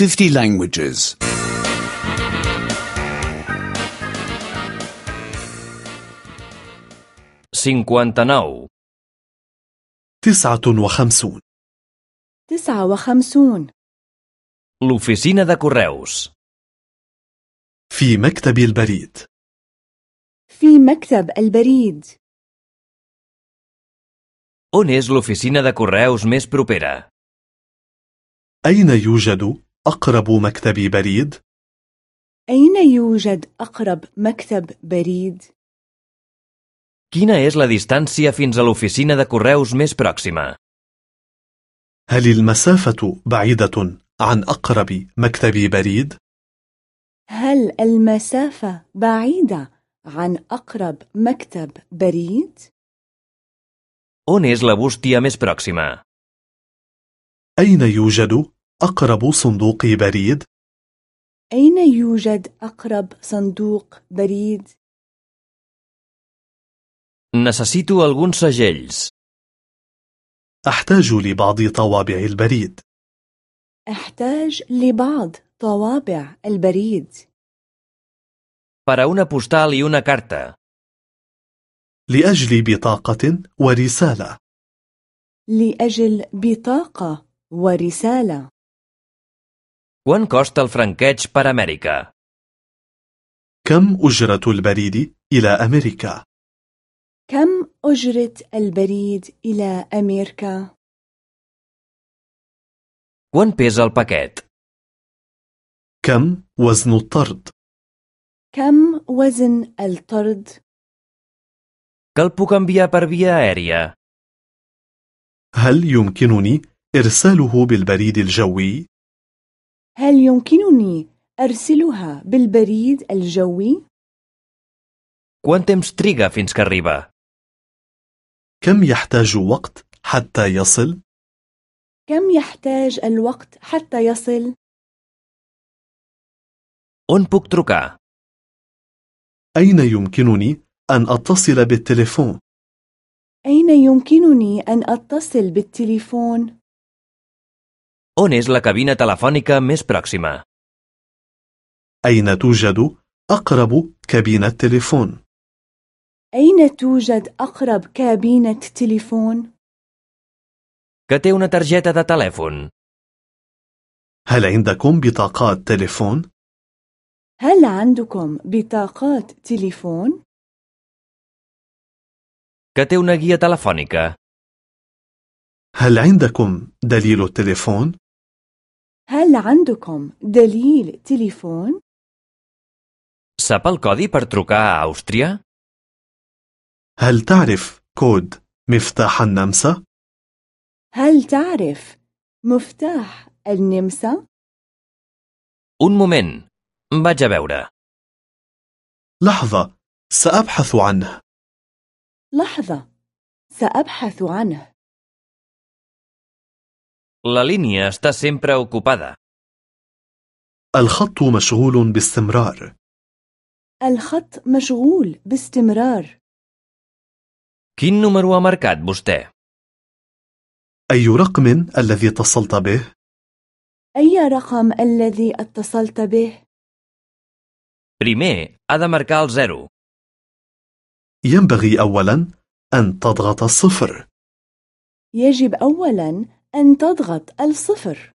50 languages. 59. تسعة وخمسون تسعة وخمسون L'oficina de correus. في مكتب البريد في مكتب البريد On és l'oficina de correus més propera? أين يوجد أقرب مكتب بريد؟ أين يوجد أقرب مكتب بريد؟ Quina és la distància fins a l'oficina de correus més pròxima? هل المسافة بعيدة عن أقرب مكتب بريد؟ هل المسافة بعيدة عن أقرب مكتب بريد؟ On és la bústia més pròxima? أين يوجد أقرب صندوق بريد؟ أين يوجد أقرب صندوق بريد؟ Necessito alguns segells. أحتاج لبعض طوابع البريد أحتاج لبعض طوابع البريد Per a una postal i una carta. لأجل بطاقة ورسالة لأجل بطاقة ورسالة Quant costa el franqueig per Amèrica? كم أجرة البريد إلى أمريكا؟ كم أجرة البريد إلى أمريكا؟ Quant pesa el paquet? كم وزن الطرد؟ كم وزن الطرد؟ Que el puc enviar per via aèria? هل يمكنني إرساله بالبريد الجوي؟ هل يمكنني أرسلها بالبريد الجوي؟ Quant temps triga fins que arriba? كم يحتاج وقت حتى يصل؟ كم يحتاج الوقت حتى يصل؟ On puc trucar? أين يمكنني أن أتصل بالتليفون؟ أين يمكنني أن أتصل بالتليفون؟ On és la cabina telefònica més pròxima? أين توجد أقرب كابينة تليفون؟ أين توجد أقرب كابينة تليفون؟ Que té una targeta de telèfon? هل عندكم بطاقات تليفون؟ هل عندكم بطاقات تليفون؟ Que té una guia telefònica? هل عندكم دليل التليفون؟ هل عندكم دليل تليفون؟ Sap el codi per trucar a Àustria? هل تعرف كود مفتاح النمسا؟ هل تعرف مفتاح النمسا؟ Un moment. Vaig a veure. لحظة سأبحث عنه لحظة سأبحث عنه La línia està sempre ocupada. الخط مشغول باستمرار الخط مشغول باستمرار Quin número ha marcat vostè? أي رقم الذي اتصلت به؟ أي رقم الذي اتصلت به؟ Primer, ha de marcar el 0. ينبغي أولا أن تضغط الصفر يجب أولا أن تضغط الصفر.